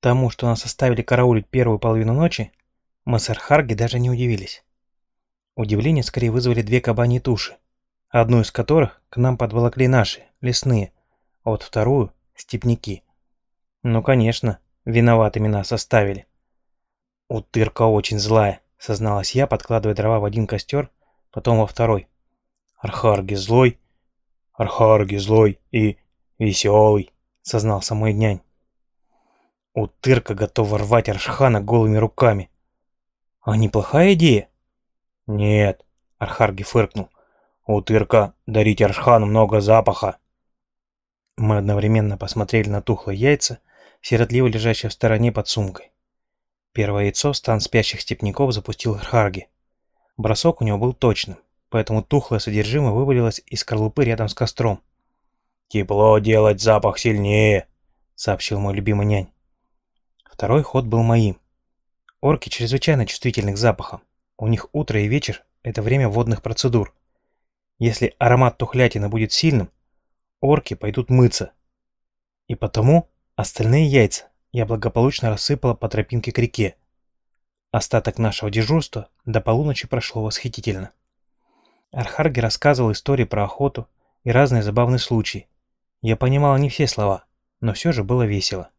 Тому, что нас оставили караулить первую половину ночи, мы с Архарги даже не удивились. Удивление скорее вызвали две кабаньи туши, одну из которых к нам подволокли наши, лесные, а вот вторую — степняки. Ну, конечно, виноватыми нас оставили. «Утырка очень злая», — созналась я, подкладывая дрова в один костер, потом во второй. «Архарги злой, Архарги злой и веселый», — сознался мой нянь. Утырка готова рвать Аршхана голыми руками. «А неплохая идея?» «Нет», — Архарги фыркнул. «Утырка дарить Аршхану много запаха». Мы одновременно посмотрели на тухлые яйца, сиротливо лежащие в стороне под сумкой. Первое яйцо стан спящих степняков запустил Харги. Бросок у него был точным, поэтому тухлое содержимое вывалилось из скорлупы рядом с костром. «Тепло делать запах сильнее», — сообщил мой любимый нянь. Второй ход был моим. Орки чрезвычайно чувствительны к запахам. У них утро и вечер — это время водных процедур. Если аромат тухлятины будет сильным, орки пойдут мыться. И потому остальные яйца я благополучно рассыпала по тропинке к реке. Остаток нашего дежурства до полуночи прошло восхитительно. Архарги рассказывал истории про охоту и разные забавные случаи. Я понимала не все слова, но все же было весело.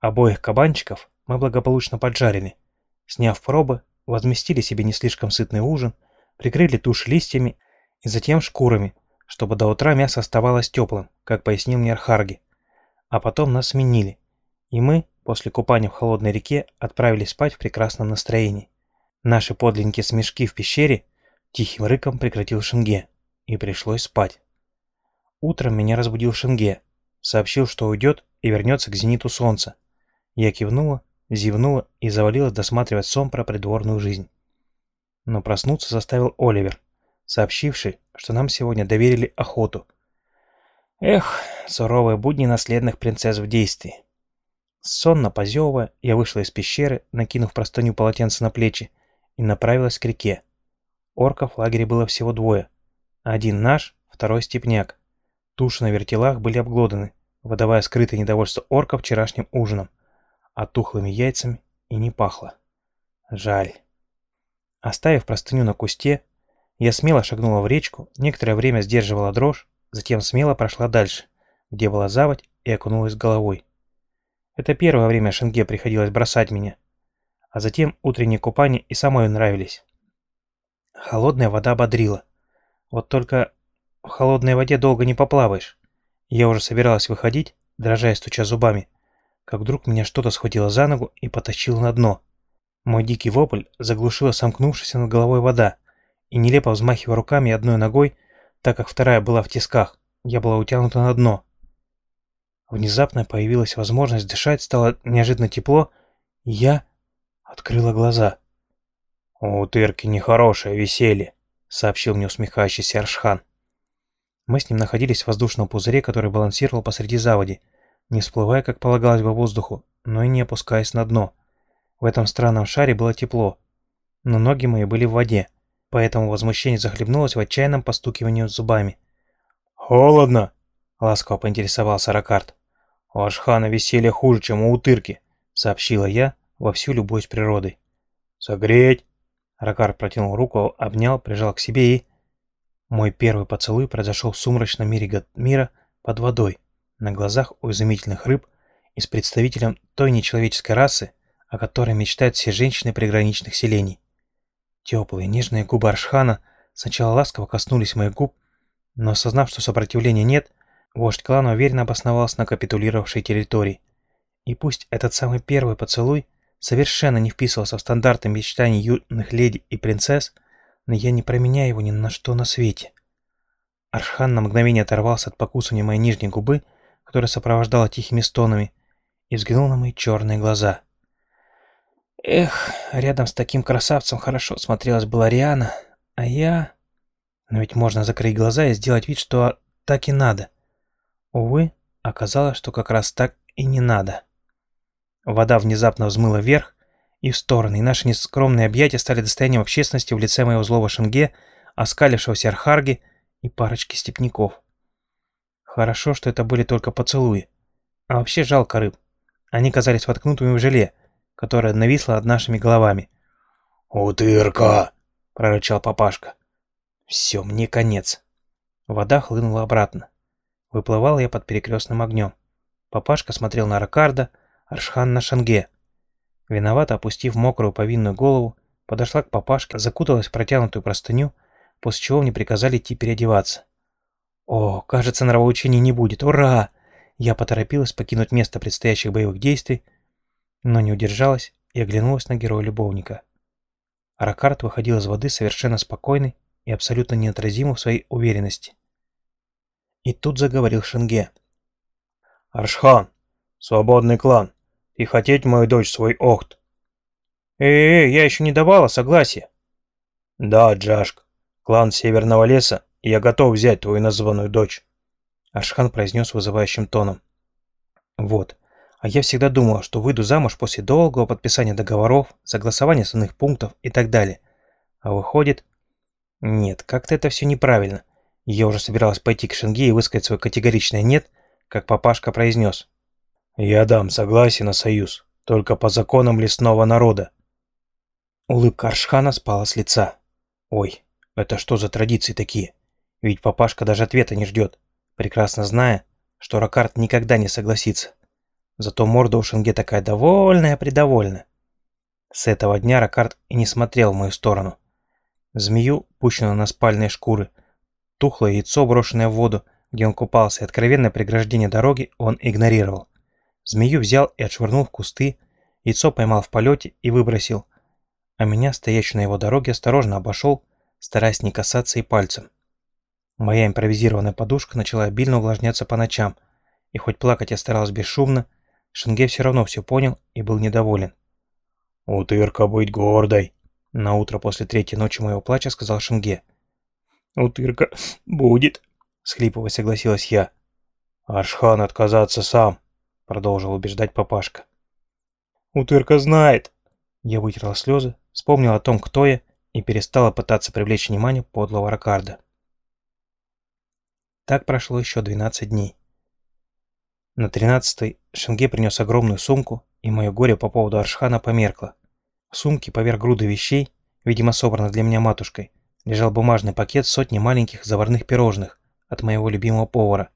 Обоих кабанчиков мы благополучно поджарили. Сняв пробы, возместили себе не слишком сытный ужин, прикрыли тушь листьями и затем шкурами, чтобы до утра мясо оставалось теплым, как пояснил мне Архарги. А потом нас сменили, и мы, после купания в холодной реке, отправились спать в прекрасном настроении. Наши подлинные смешки в пещере тихим рыком прекратил Шенге, и пришлось спать. Утром меня разбудил Шенге, сообщил, что уйдет и вернется к зениту солнца. Я кивнула, зевнула и завалилась досматривать сон про придворную жизнь. Но проснуться заставил Оливер, сообщивший, что нам сегодня доверили охоту. Эх, суровые будни наследных принцесс в действии. Сонно позевывая, я вышла из пещеры, накинув простыню полотенце на плечи, и направилась к реке. Орков в лагере было всего двое. Один наш, второй степняк. Туши на вертелах были обглоданы, выдавая скрытое недовольство орков вчерашним ужином, а тухлыми яйцами и не пахло. Жаль. Оставив простыню на кусте, я смело шагнула в речку, некоторое время сдерживала дрожь, затем смело прошла дальше, где была заводь, и окунулась головой. Это первое время Шенге приходилось бросать меня. А затем утренние купания и самой нравились. Холодная вода бодрила. Вот только в холодной воде долго не поплаваешь. Я уже собиралась выходить, дрожа стуча зубами, как вдруг меня что-то схватило за ногу и потащило на дно. Мой дикий вопль заглушила сомкнувшаяся над головой вода, и нелепо взмахивая руками одной ногой, так как вторая была в тисках, я была утянута на дно. Внезапно появилась возможность дышать, стало неожиданно тепло, и я открыла глаза. «У утырки нехорошее веселье», — сообщил мне усмехающийся Аршхан. Мы с ним находились в воздушном пузыре, который балансировал посреди заводи, не всплывая, как полагалось по воздуху, но и не опускаясь на дно. В этом странном шаре было тепло, но ноги мои были в воде, поэтому возмущение захлебнулось в отчаянном постукивании зубами. «Холодно!» — ласково поинтересовался Ракарт. «У Ашхана веселье хуже, чем у утырки», — сообщила я, вовсю любуясь природой. «Согреть!» Ракар протянул руку, обнял, прижал к себе и... Мой первый поцелуй произошел в сумрачном мире мира под водой, на глазах у изумительных рыб и с представителем той нечеловеческой расы, о которой мечтают все женщины приграничных селений. Теплые, нежные губы Аршхана сначала ласково коснулись моих губ, но осознав, что сопротивления нет, Вождь клана уверенно обосновался на капитулировавшей территории. И пусть этот самый первый поцелуй совершенно не вписывался в стандарты мечтаний юных леди и принцесс, но я не променяю его ни на что на свете. Аршхан на мгновение оторвался от покусывания моей нижней губы, которая сопровождала тихими стонами, и взглянул на мои черные глаза. Эх, рядом с таким красавцем хорошо смотрелась была Риана, а я... Но ведь можно закрыть глаза и сделать вид, что так и надо. Увы, оказалось, что как раз так и не надо. Вода внезапно взмыла вверх и в стороны, и наши нескромные объятия стали достоянием общественности в лице моего злого Шенге, оскалившегося Архарги и парочки степняков. Хорошо, что это были только поцелуи. А вообще жалко рыб. Они казались воткнутыми в желе, которое нависло над нашими головами. «Утырка!» — прорычал папашка. «Все, мне конец». Вода хлынула обратно. Выплывал я под перекрестным огнем. Папашка смотрел на Ракарда, Аршхан на Шанге. Виновато опустив мокрую повинную голову, подошла к папашке, закуталась в протянутую простыню, после чего мне приказали идти переодеваться. О, кажется, нравоучений не будет. Ура! Я поторопилась покинуть место предстоящих боевых действий, но не удержалась и оглянулась на героя-любовника. Аракарт выходил из воды совершенно спокойный и абсолютно неотразимый в своей уверенности. И тут заговорил Шенге. «Аршхан, свободный клан, и хотеть мою дочь свой Охт». «Эй-эй, я еще не давала согласия». «Да, Джашк, клан Северного леса, я готов взять твою названную дочь», Аршхан произнес вызывающим тоном. «Вот, а я всегда думала, что выйду замуж после долгого подписания договоров, согласования основных пунктов и так далее. А выходит... Нет, как-то это все неправильно. Я уже собиралась пойти к Шенге и высказать свое категоричное «нет», как папашка произнес. «Я дам согласие на союз, только по законам лесного народа». Улыбка Аршхана спала с лица. «Ой, это что за традиции такие? Ведь папашка даже ответа не ждет, прекрасно зная, что Ракарт никогда не согласится. Зато морда у Шенге такая довольная-предовольная. С этого дня Ракарт и не смотрел в мою сторону. Змею, пущенную на спальные шкуры, тухлое яйцо, брошенное в воду, где он купался, и откровенное преграждение дороги он игнорировал. Змею взял и отшвырнул в кусты, яйцо поймал в полете и выбросил, а меня, стоящую на его дороге, осторожно обошел, стараясь не касаться и пальцем. Моя импровизированная подушка начала обильно увлажняться по ночам, и хоть плакать я старалась бесшумно, Шенге все равно все понял и был недоволен. «Утырка быть гордой!» На утро после третьей ночи моего плача сказал Шенге. «Утырка будет!» Схлипывая согласилась я. «Аршхан отказаться сам!» Продолжил убеждать папашка. «Утырка знает!» Я вытерла слезы, вспомнил о том, кто я, и перестала пытаться привлечь внимание подлого Ракарда. Так прошло еще 12 дней. На 13-й Шенге принес огромную сумку, и мое горе по поводу Аршхана померкло. В сумке поверх груды вещей, видимо собранных для меня матушкой, лежал бумажный пакет с сотней маленьких заварных пирожных от моего любимого повара.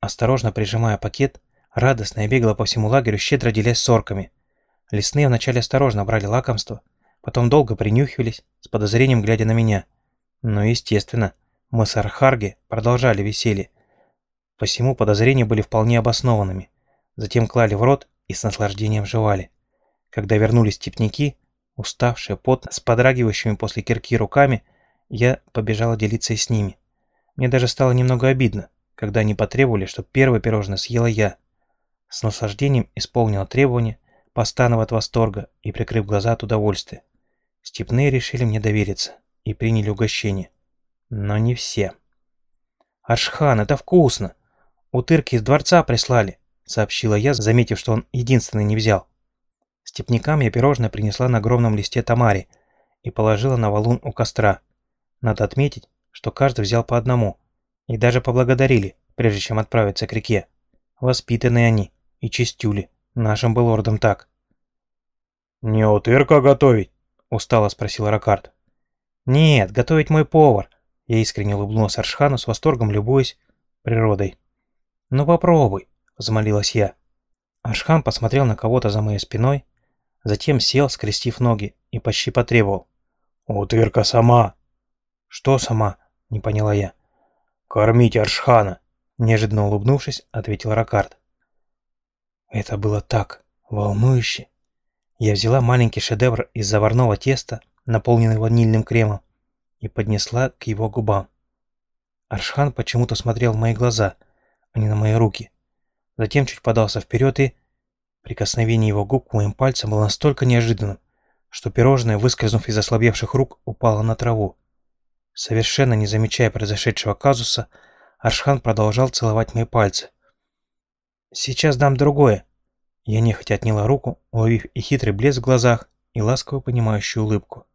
Осторожно прижимая пакет, радостно я бегала по всему лагерю, щедро делясь сорками. Лесные вначале осторожно брали лакомство, потом долго принюхивались, с подозрением глядя на меня. Но, естественно, мы с Архарги продолжали веселье. Посему подозрения были вполне обоснованными. Затем клали в рот и с наслаждением жевали. Когда вернулись степняки, уставшие, пот с подрагивающими после кирки руками, я побежала делиться с ними. Мне даже стало немного обидно, когда они потребовали, чтобы первое пирожное съела я. С наслаждением исполнила требования, постановая от восторга и прикрыв глаза от удовольствия. Степные решили мне довериться и приняли угощение. Но не все. «Аршхан, это вкусно! Утырки из дворца прислали», — сообщила я, заметив, что он единственный не взял. Степнякам я пирожное принесла на огромном листе тамари и положила на валун у костра. Надо отметить, что каждый взял по одному, и даже поблагодарили, прежде чем отправиться к реке. Воспитанные они и чистюли, нашим был лордом так. «Не утырка готовить?» — устало спросил Ракард. «Нет, готовить мой повар», я искренне улыбнулся Аршхану с восторгом, любуясь природой. «Ну попробуй», — взмолилась я. Аршхан посмотрел на кого-то за моей спиной, затем сел, скрестив ноги, и почти потребовал. «Утырка сама!» «Что сама?» — не поняла я. «Кормить Аршхана!» — неожиданно улыбнувшись, ответил Ракард. Это было так волнующе. Я взяла маленький шедевр из заварного теста, наполненный ванильным кремом, и поднесла к его губам. Аршхан почему-то смотрел в мои глаза, а не на мои руки. Затем чуть подался вперед и... Прикосновение его губ к моим пальцам было настолько неожиданным, что пирожное, выскользнув из ослабевших рук, упало на траву. Совершенно не замечая произошедшего казуса, Аршхан продолжал целовать мои пальцы. «Сейчас дам другое». Я нехотя отняла руку, уловив и хитрый блеск в глазах, и ласково понимающую улыбку.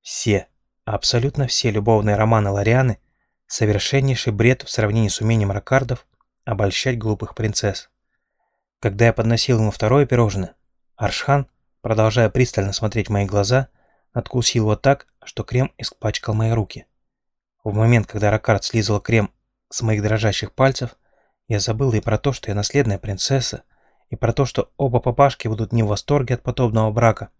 Все, Абсолютно все любовные романы Лорианы — совершеннейший бред в сравнении с умением Ракардов обольщать глупых принцесс. Когда я подносил ему второе пирожное, Аршхан, продолжая пристально смотреть в мои глаза, надкусил его так, что крем испачкал мои руки. В момент, когда Ракард слизал крем с моих дрожащих пальцев, я забыл и про то, что я наследная принцесса, и про то, что оба папашки будут не в восторге от подобного брака.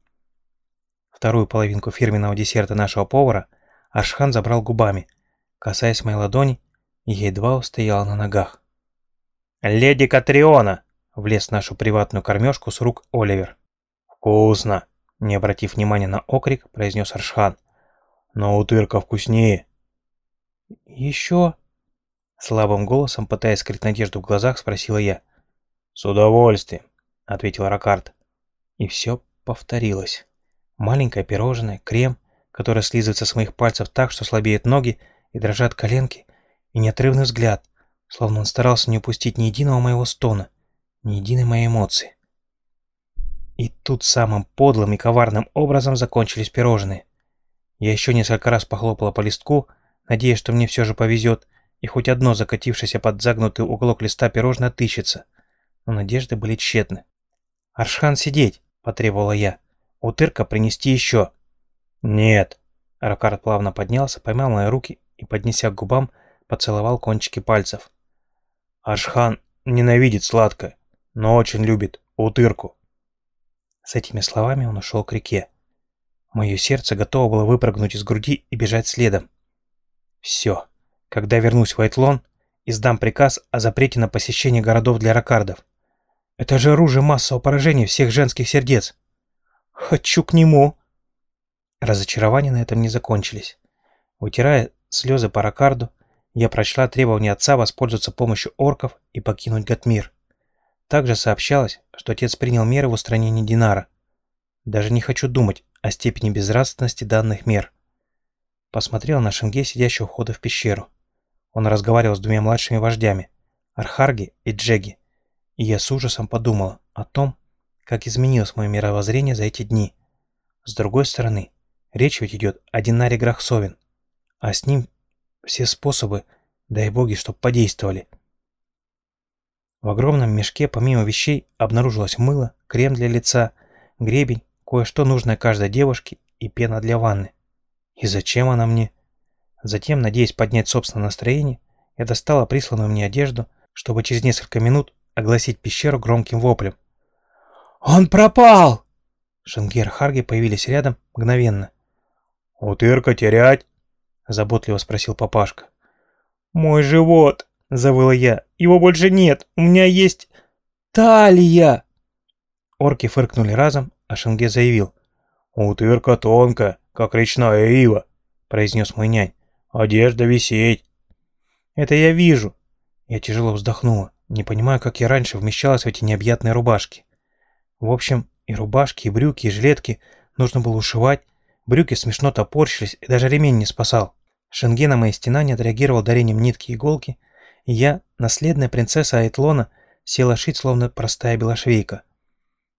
Вторую половинку фирменного десерта нашего повара Аршхан забрал губами, касаясь моей ладони, и едва устояла на ногах. «Леди Катриона!» — влез в нашу приватную кормежку с рук Оливер. «Вкусно!» — не обратив внимания на окрик, произнес Аршхан. «Но утырка вкуснее!» «Еще?» Слабым голосом, пытаясь скрыть надежду в глазах, спросила я. «С удовольствием», — ответил Ракард. И все повторилось. Маленькое пирожное, крем, которое слизывается с моих пальцев так, что слабеют ноги и дрожат коленки, и неотрывный взгляд, словно он старался не упустить ни единого моего стона, ни единой моей эмоции. И тут самым подлым и коварным образом закончились пирожные. Я еще несколько раз похлопала по листку, надеясь, что мне все же повезет, и хоть одно закатившееся под загнутый уголок листа пирожное отыщется. Но надежды были тщетны. «Аршхан, сидеть!» — потребовала я. «Утырка принести еще!» «Нет!» Ракард плавно поднялся, поймал мои руки и, поднеся к губам, поцеловал кончики пальцев. «Ашхан ненавидит сладкое, но очень любит утырку». С этими словами он ушел к реке. Мое сердце готово было выпрыгнуть из груди и бежать следом. Все. Когда вернусь в Айтлон, издам приказ о запрете на посещение городов для ракардов. Это же оружие массового поражения всех женских сердец. Хочу к нему. Разочарования на этом не закончились. Утирая слезы по ракарду, я прочла требование отца воспользоваться помощью орков и покинуть Гатмир. Также сообщалось, что отец принял меры в устранении Динара. Даже не хочу думать о степени безнравственности данных мер. Посмотрел на Шенге, сидящего входа в пещеру. Он разговаривал с двумя младшими вождями, Архарги и Джеги, и я с ужасом подумала о том, как изменилось мое мировоззрение за эти дни. С другой стороны, речь ведь идет о Динаре Грахсовин, а с ним все способы, дай боги, чтоб подействовали. В огромном мешке помимо вещей обнаружилось мыло, крем для лица, гребень, кое-что нужное каждой девушке и пена для ванны. И зачем она мне? Затем, надеясь поднять собственное настроение, я достала присланную мне одежду, чтобы через несколько минут огласить пещеру громким воплем. «Он пропал!» Шенгер Харги появились рядом мгновенно. «Утырка терять?» — заботливо спросил папашка. «Мой живот!» — завыла я. «Его больше нет! У меня есть... талия!» Орки фыркнули разом, а Шенге заявил. «Утырка тонкая, как речная ива», — произнес мой нянь. Одежда висеть. Это я вижу. Я тяжело вздохнула, не понимаю, как я раньше вмещалась в эти необъятные рубашки. В общем, и рубашки, и брюки, и жилетки нужно было ушивать, брюки смешно топорщились, и даже ремень не спасал. Шенген на мои стенания отреагировал дарением нитки и иголки, и я, наследная принцесса Айтлона, села шить, словно простая белошвейка.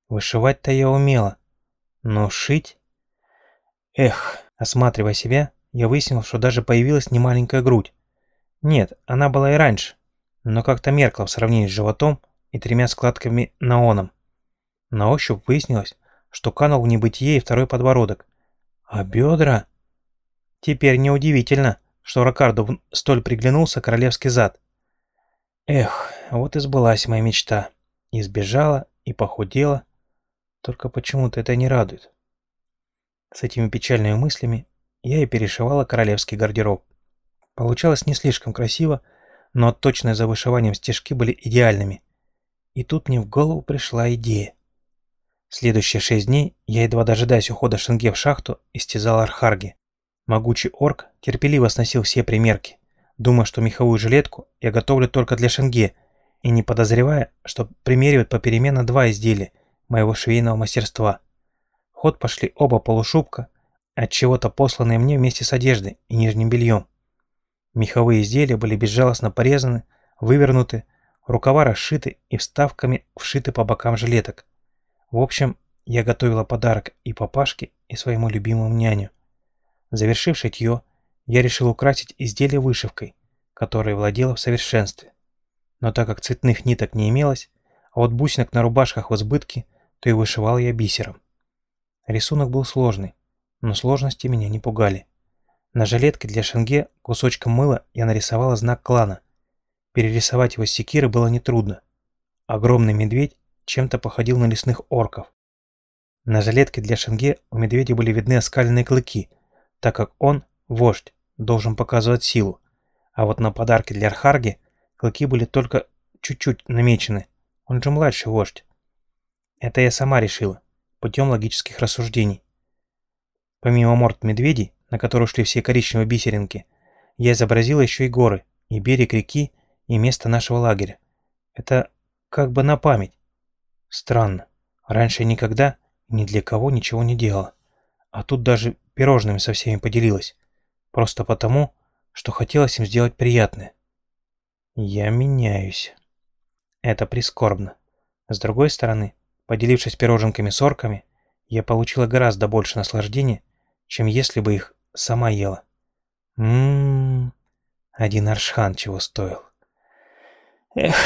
Вышивать-то я умела, но шить... Эх, осматривая себя, я выяснил, что даже появилась немаленькая грудь. Нет, она была и раньше, но как-то меркла в сравнении с животом и тремя складками наоном. На ощупь выяснилось, что канул в небытие и второй подбородок. А бедра... Теперь неудивительно, что Рокарду столь приглянулся королевский зад. Эх, вот и сбылась моя мечта. И сбежала, и похудела. Только почему-то это не радует. С этими печальными мыслями я и перешивала королевский гардероб. Получалось не слишком красиво, но точные за вышиванием стежки были идеальными. И тут мне в голову пришла идея. Следующие шесть дней я, едва дожидаясь ухода Шенге в шахту, истязал Архарги. Могучий орк терпеливо сносил все примерки, думая, что меховую жилетку я готовлю только для Шенге, и не подозревая, что примеривают попеременно два изделия моего швейного мастерства. В ход пошли оба полушубка, от чего-то посланные мне вместе с одеждой и нижним бельем. Меховые изделия были безжалостно порезаны, вывернуты, рукава расшиты и вставками вшиты по бокам жилеток. В общем, я готовила подарок и папашке, и своему любимому няню. Завершив шитье, я решил украсить изделие вышивкой, которой владела в совершенстве. Но так как цветных ниток не имелось, а вот бусинок на рубашках в избытке, то и вышивал я бисером. Рисунок был сложный, но сложности меня не пугали. На жилетке для шенге кусочком мыла я нарисовала знак клана. Перерисовать его с секиры было нетрудно. Огромный медведь чем-то походил на лесных орков. На жилетке для шенге у медведя были видны оскаленные клыки, так как он, вождь, должен показывать силу. А вот на подарке для Архарги клыки были только чуть-чуть намечены. Он же младший вождь. Это я сама решила, путем логических рассуждений. Помимо морд медведей, на которые шли все коричневые бисеринки, я изобразила еще и горы, и берег реки, и место нашего лагеря. Это как бы на память. Странно. Раньше никогда ни для кого ничего не делала. А тут даже пирожными со всеми поделилась. Просто потому, что хотелось им сделать приятное. Я меняюсь. Это прискорбно. С другой стороны, поделившись пироженками с орками, я получила гораздо больше наслаждения, чем если бы их сама ела. Ммм, один аршхан чего стоил. Эх...